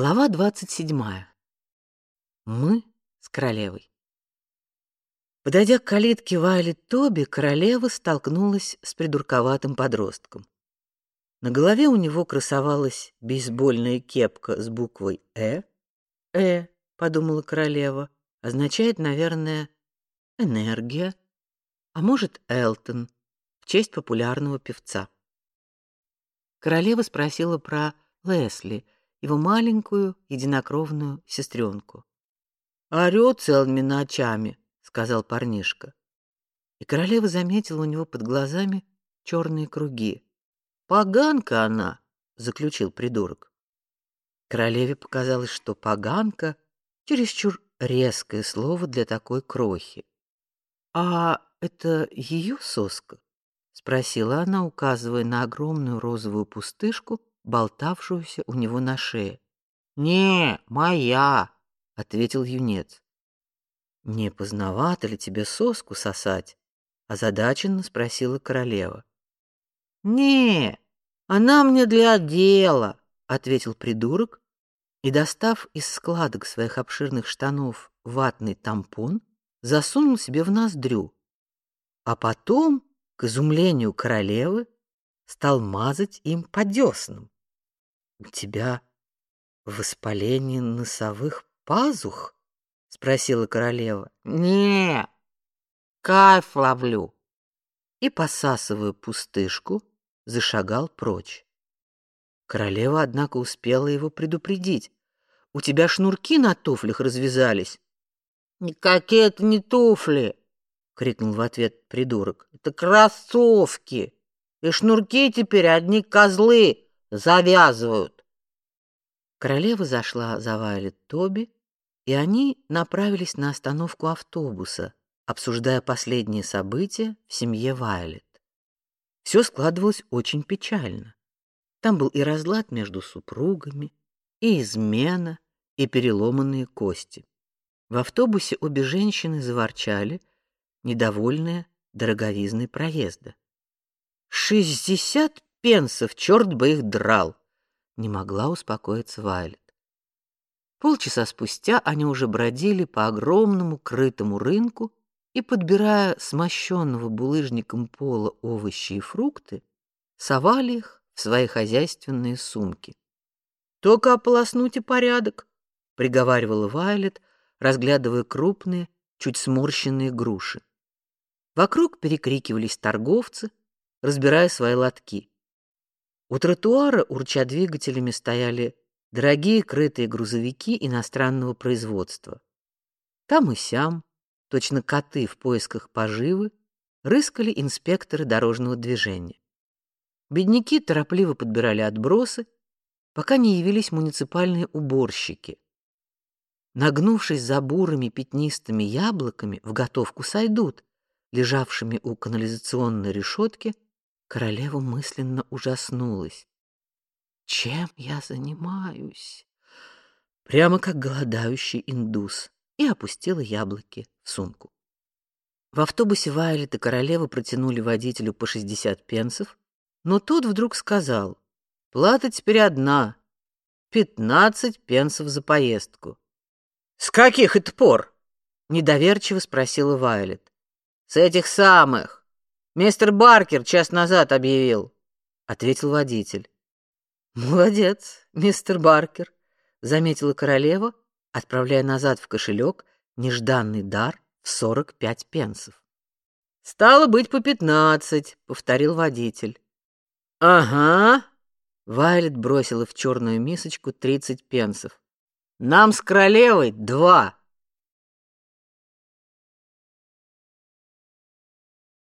Глава двадцать седьмая. Мы с королевой. Подойдя к калитке Вайлет Тоби, королева столкнулась с придурковатым подростком. На голове у него красовалась бейсбольная кепка с буквой «Э». «Э», — подумала королева, — означает, наверное, «энергия», а может, «Элтон», в честь популярного певца. Королева спросила про Лесли — его маленькую единокровную сестренку. «Орёт целыми ночами», — сказал парнишка. И королева заметила у него под глазами черные круги. «Поганка она», — заключил придурок. Королеве показалось, что «поганка» — чересчур резкое слово для такой крохи. «А это ее соска?» — спросила она, указывая на огромную розовую пустышку, болтавшуюся у него на шее. "Не, моя", ответил юнец. "Не поздновато ли тебе соску сосать?" озадаченно спросила королева. "Не, она мне для дела", ответил придурок и, достав из складок своих обширных штанов ватный тампон, засунул себе в ноздрю. А потом, к изумлению королевы, стал мазать им по деснам. У тебя воспаление носовых пазух? спросила королева. Не, кайф ловлю. И посасывая пустышку, зашагал прочь. Королева, однако, успела его предупредить. У тебя шнурки на туфлях развязались. Никакие это не туфли, крикнул в ответ придурок. Это кроссовки. И шнурки теперь одни козлы завязывают. Королева зашла за Вайлет Тоби, и они направились на остановку автобуса, обсуждая последние события в семье Вайлет. Все складывалось очень печально. Там был и разлад между супругами, и измена, и переломанные кости. В автобусе обе женщины заворчали, недовольные дороговизной проезда. Шестьдесят пенсов, черт бы их драл!» Не могла успокоиться Вайлет. Полчаса спустя они уже бродили по огромному крытому рынку и, подбирая смощенного булыжником пола овощи и фрукты, совали их в свои хозяйственные сумки. «Только ополоснуть и порядок», — приговаривала Вайлет, разглядывая крупные, чуть сморщенные груши. Вокруг перекрикивались торговцы, разбирая свои лотки. У тротуара, урча двигателями, стояли дорогие крытые грузовики иностранного производства. Там и сям, точно коты в поисках поживы, рыскали инспекторы дорожного движения. Бедняки торопливо подбирали отбросы, пока не явились муниципальные уборщики. Нагнувшись за бурыми пятнистыми яблоками, в готовку сойдут, лежавшими у канализационной решетки, Королева мысленно ужаснулась. Чем я занимаюсь? Прямо как голодающий индус, и опустила яблоки в сумку. В автобусе Вайлет и королева протянули водителю по 60 пенсов, но тот вдруг сказал: "Плата теперь одна пятнадцать пенсов за поездку". "С каких это пор?" недоверчиво спросила Вайлет. "С этих самых. Мистер Баркер час назад объявил, ответил водитель. Молодец, мистер Баркер, заметила королева, отправляя назад в кошелек нежданный дар в сорок пять пенсов. Стало быть по пятнадцать, повторил водитель. Ага. Вайлет бросила в черную мисочку тридцать пенсов. Нам с королевой два.